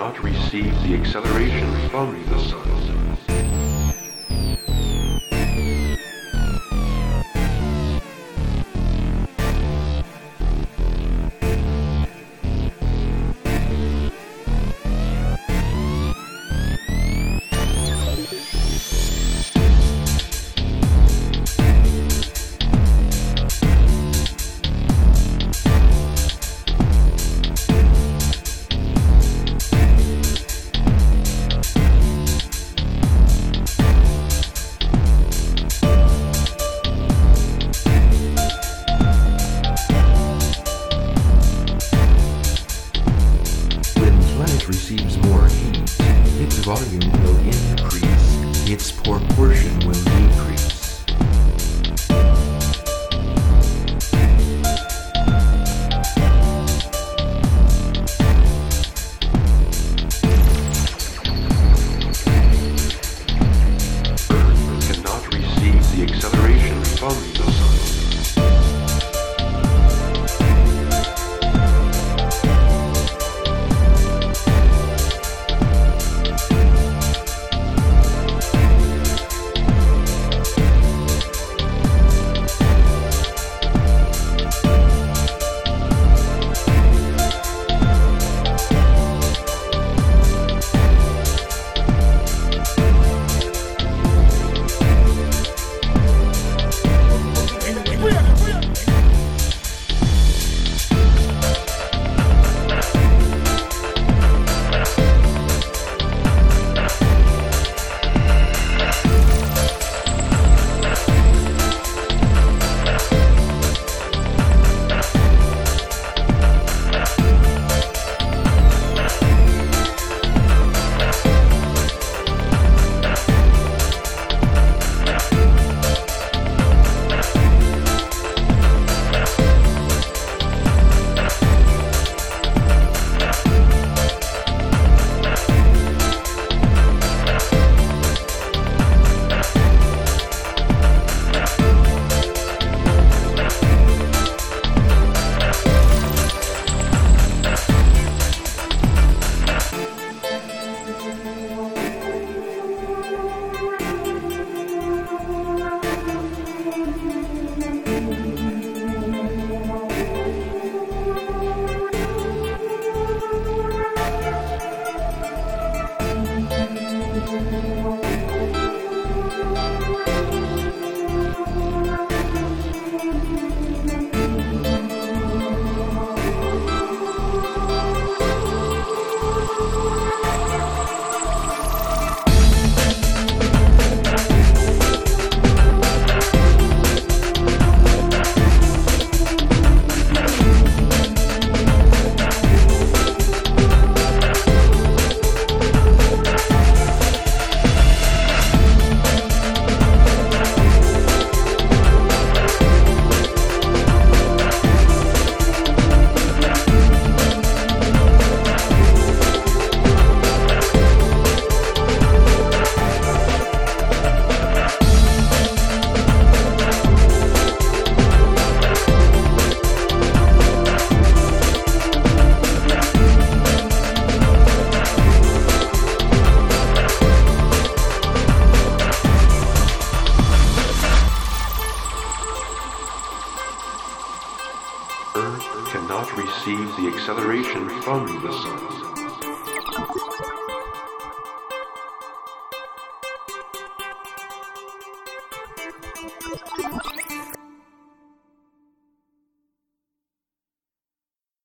not receive the acceleration from the sun. Volume will increase, its proportion Cannot receive the acceleration from the sun.